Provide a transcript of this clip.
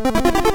Thank you.